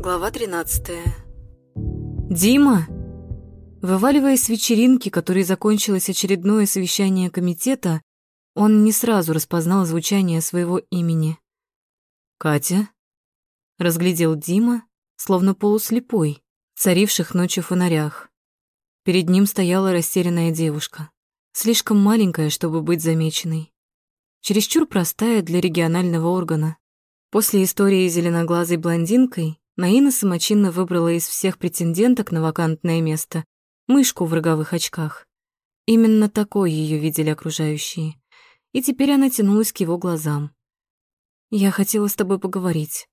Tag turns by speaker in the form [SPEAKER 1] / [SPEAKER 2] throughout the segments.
[SPEAKER 1] Глава 13. Дима, вываливаясь с вечеринки, которой закончилось очередное совещание комитета, он не сразу распознал звучание своего имени. Катя разглядел Дима, словно полуслепой, царивших ночью фонарях. Перед ним стояла растерянная девушка, слишком маленькая, чтобы быть замеченной. Чересчур простая для регионального органа. После истории с зеленоглазой блондинкой Наина самочинно выбрала из всех претенденток на вакантное место мышку в роговых очках. Именно такой ее видели окружающие. И теперь она тянулась к его глазам. «Я хотела с тобой поговорить».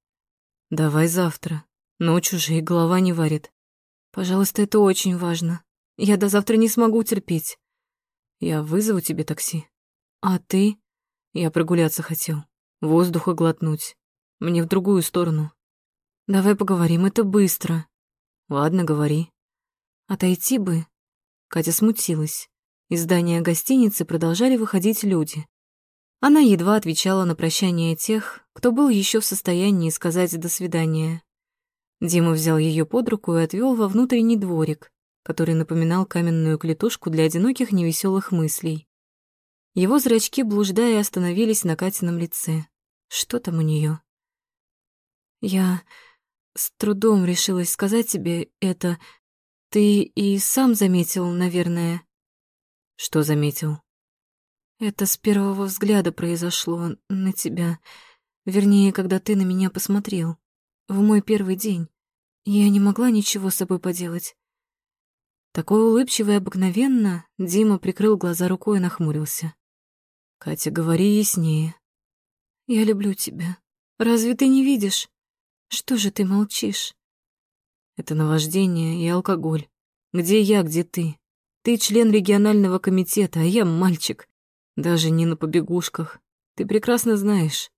[SPEAKER 1] «Давай завтра. Ночью же и голова не варит. Пожалуйста, это очень важно. Я до завтра не смогу терпеть. Я вызову тебе такси. А ты? Я прогуляться хотел. Воздуха глотнуть. Мне в другую сторону. Давай поговорим, это быстро. Ладно, говори. Отойти бы. Катя смутилась. Из здания гостиницы продолжали выходить люди. Она едва отвечала на прощание тех, кто был еще в состоянии сказать «до свидания». Дима взял ее под руку и отвел во внутренний дворик, который напоминал каменную клетушку для одиноких невеселых мыслей. Его зрачки, блуждая, остановились на Катином лице. Что там у нее? Я с трудом решилась сказать тебе это. Ты и сам заметил, наверное. Что заметил? Это с первого взгляда произошло на тебя. Вернее, когда ты на меня посмотрел. В мой первый день. Я не могла ничего с собой поделать. Такой улыбчивый обыкновенно, Дима прикрыл глаза рукой и нахмурился. «Катя, говори яснее». «Я люблю тебя. Разве ты не видишь? Что же ты молчишь?» «Это наваждение и алкоголь. Где я, где ты? Ты член регионального комитета, а я мальчик. Даже не на побегушках. Ты прекрасно знаешь.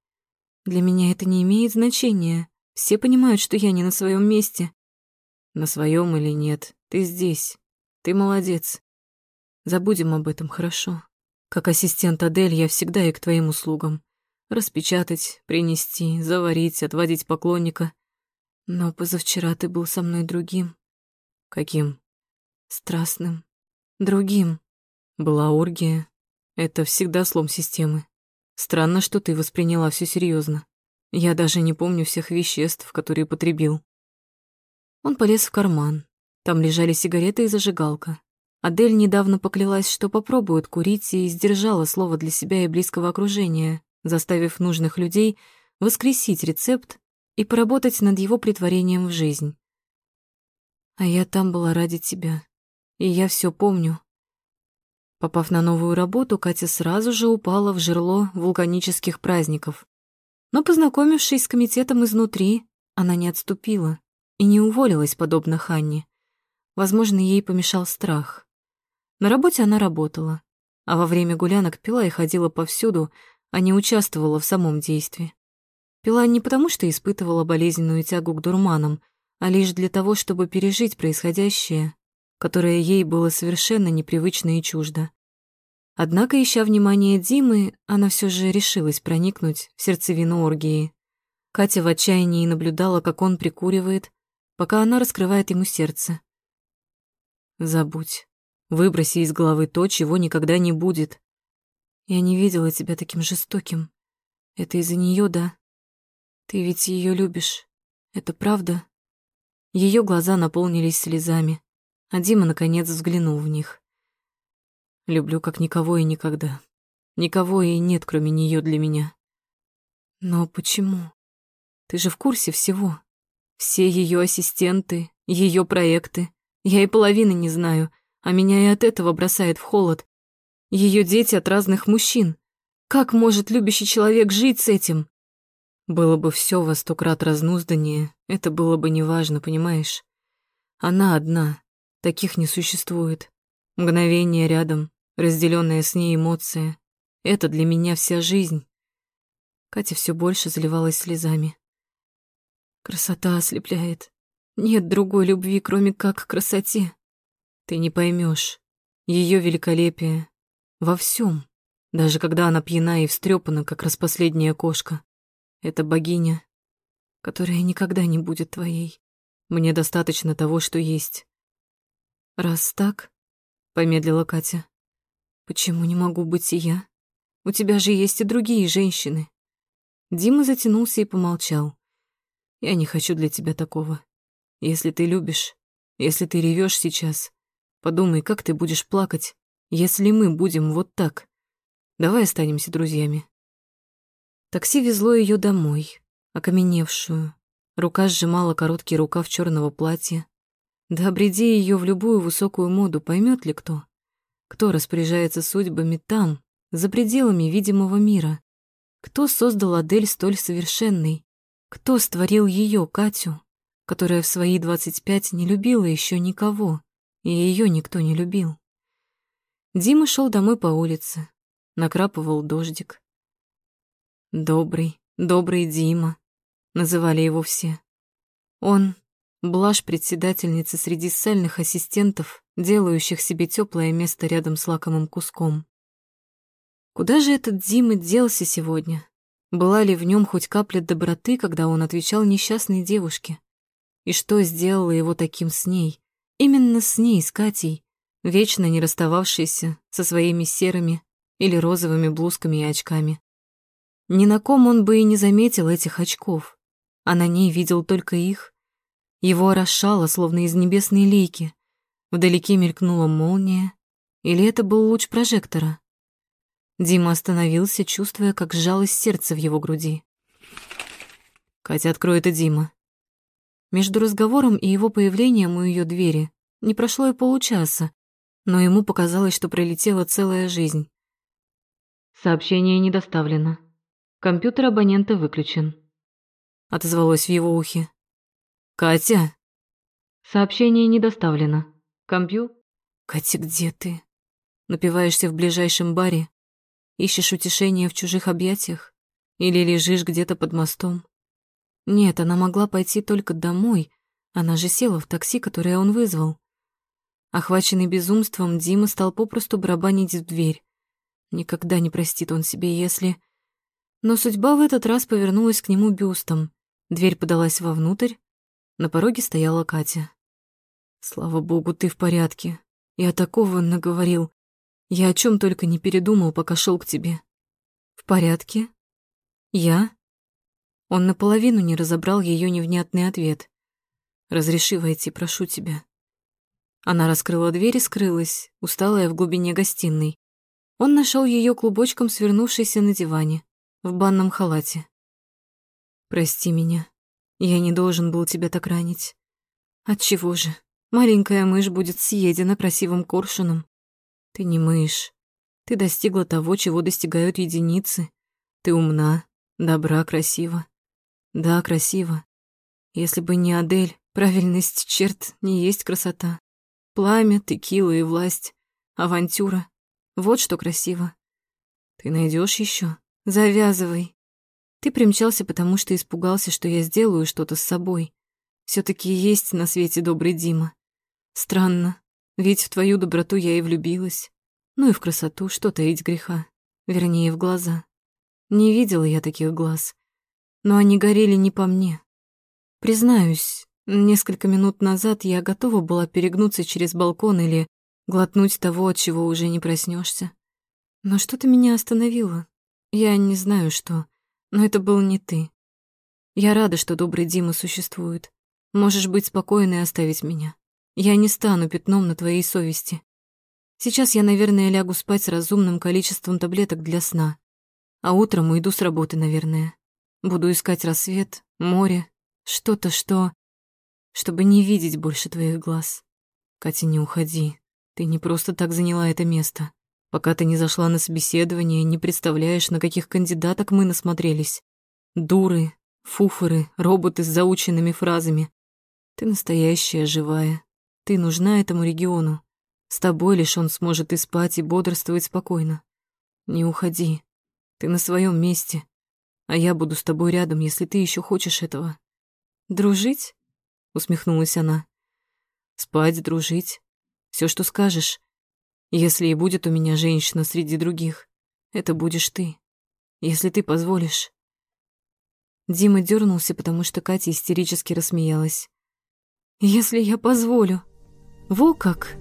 [SPEAKER 1] Для меня это не имеет значения. Все понимают, что я не на своем месте. На своем или нет, ты здесь. Ты молодец. Забудем об этом, хорошо? Как ассистент Адель я всегда и к твоим услугам. Распечатать, принести, заварить, отводить поклонника. Но позавчера ты был со мной другим. Каким? Страстным. Другим. Была оргия. Это всегда слом системы. Странно, что ты восприняла все серьезно. Я даже не помню всех веществ, которые потребил. Он полез в карман, там лежали сигареты и зажигалка. Адель недавно поклялась, что попробует курить, и сдержала слово для себя и близкого окружения, заставив нужных людей воскресить рецепт и поработать над его притворением в жизнь. А я там была ради тебя, и я все помню. Попав на новую работу, Катя сразу же упала в жерло вулканических праздников. Но, познакомившись с комитетом изнутри, она не отступила и не уволилась, подобно Ханне. Возможно, ей помешал страх. На работе она работала, а во время гулянок пила и ходила повсюду, а не участвовала в самом действии. Пила не потому, что испытывала болезненную тягу к дурманам, а лишь для того, чтобы пережить происходящее, которое ей было совершенно непривычно и чуждо. Однако, ища внимание Димы, она все же решилась проникнуть в сердцевину оргии. Катя в отчаянии наблюдала, как он прикуривает, пока она раскрывает ему сердце. Забудь. Выброси из головы то, чего никогда не будет. Я не видела тебя таким жестоким. Это из-за нее, да? Ты ведь ее любишь. Это правда? Ее глаза наполнились слезами, а Дима наконец взглянул в них. Люблю как никого и никогда. Никого и нет, кроме нее для меня. Но почему? Ты же в курсе всего. Все ее ассистенты, ее проекты. Я и половины не знаю, а меня и от этого бросает в холод. Ее дети от разных мужчин. Как может любящий человек жить с этим? Было бы все во сто крат разнузданнее, это было бы неважно, понимаешь? Она одна, таких не существует. Мгновение рядом, разделенная с ней эмоция. Это для меня вся жизнь. Катя все больше заливалась слезами. Красота ослепляет. Нет другой любви, кроме как к красоте. Ты не поймешь. Ее великолепие во всем, даже когда она пьяна и встрепана, как распоследняя кошка. Это богиня. которая никогда не будет твоей. Мне достаточно того, что есть. Раз так, помедлила Катя, почему не могу быть и я? У тебя же есть и другие женщины. Дима затянулся и помолчал. Я не хочу для тебя такого. Если ты любишь, если ты ревешь сейчас, подумай, как ты будешь плакать, если мы будем вот так. Давай останемся друзьями. Такси везло ее домой, окаменевшую. Рука сжимала короткий рукав черного платья. Да обреди ее в любую высокую моду, поймет ли кто? Кто распоряжается судьбами там, за пределами видимого мира? Кто создал Адель столь совершенной? Кто створил ее, Катю, которая в свои двадцать пять не любила еще никого, и ее никто не любил? Дима шел домой по улице. Накрапывал дождик. Добрый, добрый Дима называли его все. Он — блажь председательницы среди сальных ассистентов, делающих себе теплое место рядом с лакомым куском. Куда же этот Дима делся сегодня? Была ли в нем хоть капля доброты, когда он отвечал несчастной девушке? И что сделало его таким с ней? Именно с ней, с Катей, вечно не расстававшейся со своими серыми или розовыми блузками и очками. Ни на ком он бы и не заметил этих очков а на ней видел только их. Его орошало, словно из небесной лейки. Вдалеке мелькнула молния, или это был луч прожектора? Дима остановился, чувствуя, как сжалось сердце в его груди. «Катя, открой это, Дима». Между разговором и его появлением у ее двери не прошло и получаса, но ему показалось, что пролетела целая жизнь. Сообщение не доставлено. Компьютер абонента выключен отозвалось в его ухе. «Катя!» «Сообщение не доставлено. Компью?» «Катя, где ты? Напиваешься в ближайшем баре? Ищешь утешения в чужих объятиях? Или лежишь где-то под мостом?» Нет, она могла пойти только домой. Она же села в такси, которое он вызвал. Охваченный безумством, Дима стал попросту барабанить в дверь. Никогда не простит он себе, если... Но судьба в этот раз повернулась к нему бюстом. Дверь подалась вовнутрь. На пороге стояла Катя. «Слава богу, ты в порядке. Я такого наговорил. Я о чем только не передумал, пока шел к тебе». «В порядке? Я?» Он наполовину не разобрал ее невнятный ответ. «Разреши войти, прошу тебя». Она раскрыла дверь и скрылась, усталая в глубине гостиной. Он нашел ее клубочком, свернувшейся на диване, в банном халате. Прости меня. Я не должен был тебя так ранить. Отчего же? Маленькая мышь будет съедена красивым коршуном. Ты не мышь. Ты достигла того, чего достигают единицы. Ты умна, добра, красива. Да, красиво. Если бы не Адель, правильность черт не есть красота. Пламя, текила и власть, авантюра. Вот что красиво. Ты найдешь еще? Завязывай. Ты примчался, потому что испугался, что я сделаю что-то с собой. все таки есть на свете добрый Дима. Странно, ведь в твою доброту я и влюбилась. Ну и в красоту, что таить греха. Вернее, в глаза. Не видела я таких глаз. Но они горели не по мне. Признаюсь, несколько минут назад я готова была перегнуться через балкон или глотнуть того, от чего уже не проснешься. Но что-то меня остановило. Я не знаю, что. Но это был не ты. Я рада, что добрый Дима существует. Можешь быть спокойной и оставить меня. Я не стану пятном на твоей совести. Сейчас я, наверное, лягу спать с разумным количеством таблеток для сна. А утром уйду с работы, наверное. Буду искать рассвет, море, что-то, что... Чтобы не видеть больше твоих глаз. Катя, не уходи. Ты не просто так заняла это место. Пока ты не зашла на собеседование, не представляешь, на каких кандидаток мы насмотрелись. Дуры, фуфоры, роботы с заученными фразами. Ты настоящая, живая. Ты нужна этому региону. С тобой лишь он сможет и спать, и бодрствовать спокойно. Не уходи. Ты на своем месте. А я буду с тобой рядом, если ты еще хочешь этого. Дружить? Усмехнулась она. Спать, дружить. Все, что скажешь. Если и будет у меня женщина среди других, это будешь ты, если ты позволишь. Дима дернулся, потому что Катя истерически рассмеялась. «Если я позволю. Во как!»